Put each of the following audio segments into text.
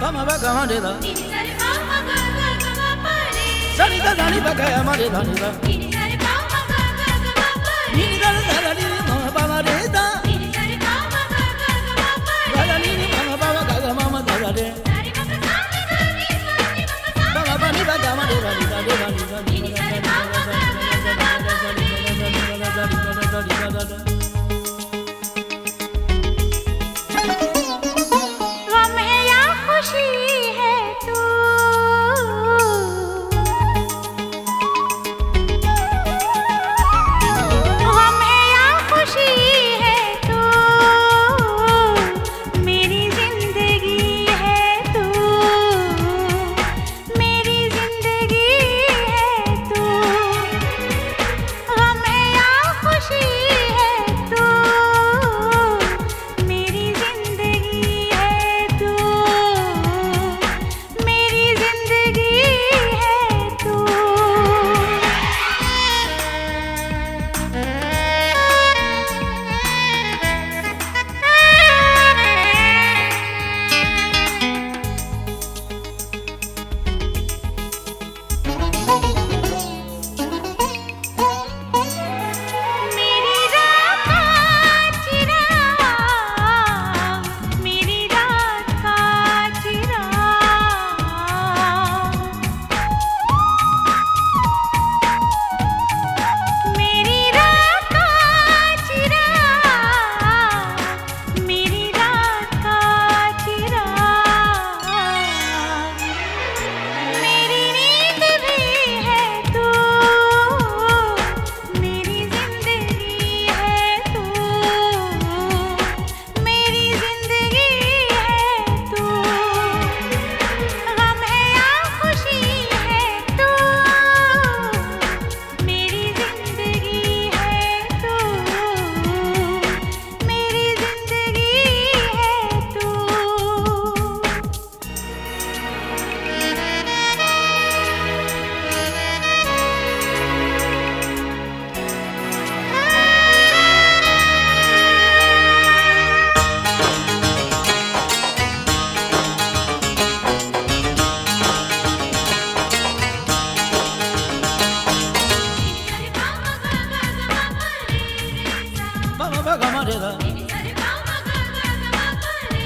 Gama ba gama de da. Sani da sani ba gaya ma da ni da. Ni da da da ni ma ba ma de da. Da da ni ni ma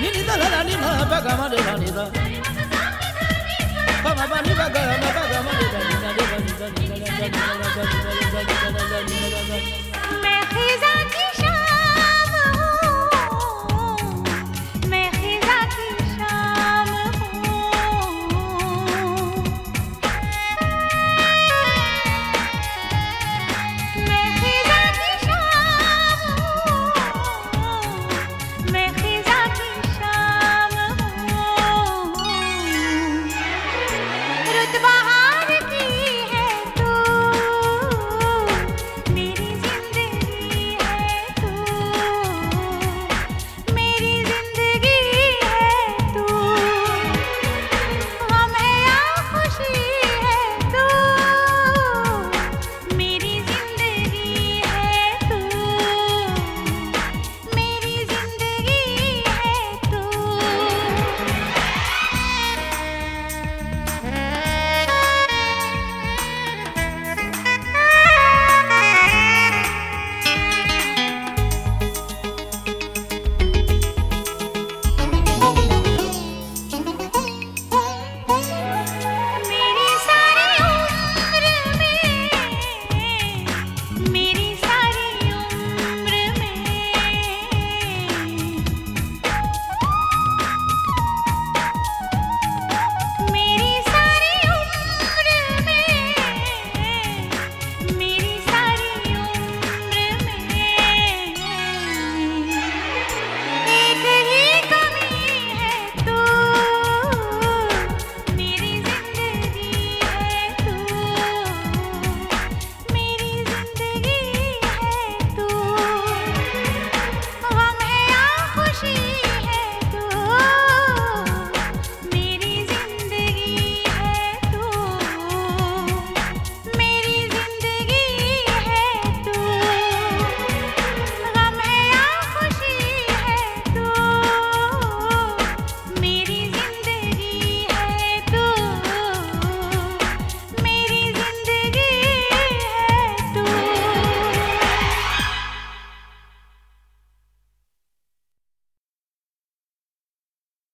ni ni da da ni ma ba ga ma de da ni da ba ba ba ni ba ga ma ba ga ma de da ni da ni da ni da ni da ni da ni da ni da ni da ni da ni